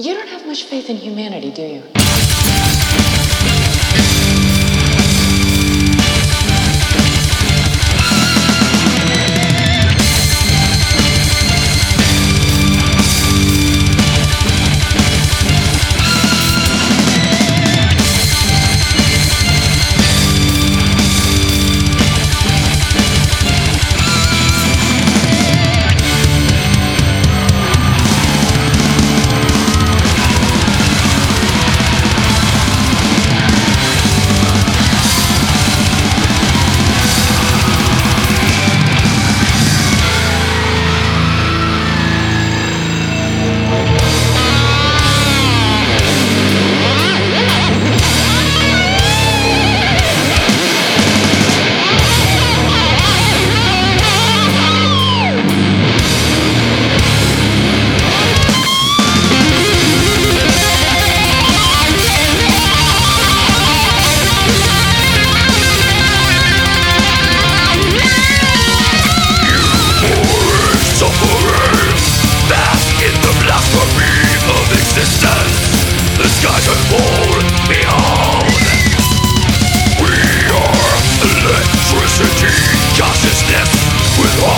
You don't have much faith in humanity, do you?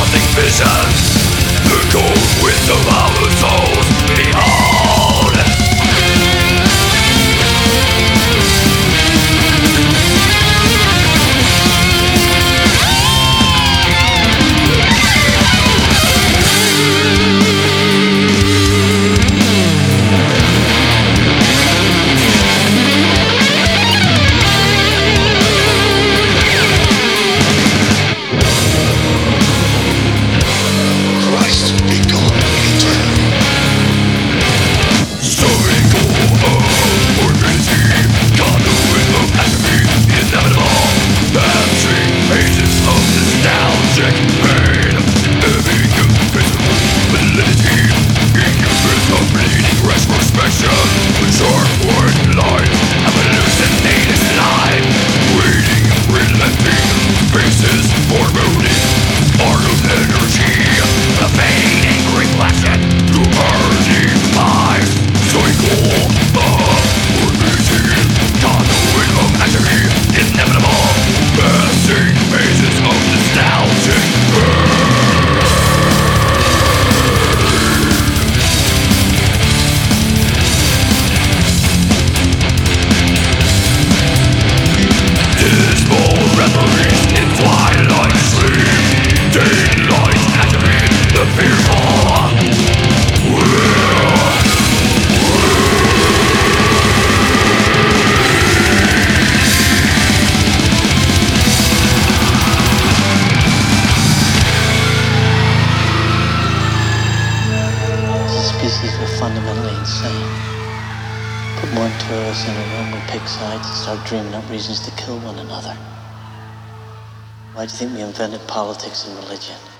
Haunting visions. The gold with of our souls, behold. Fundamentally insane. Put more tourists in a room, we pick sides and start dreaming up reasons to kill one another. Why do you think we invented politics and religion?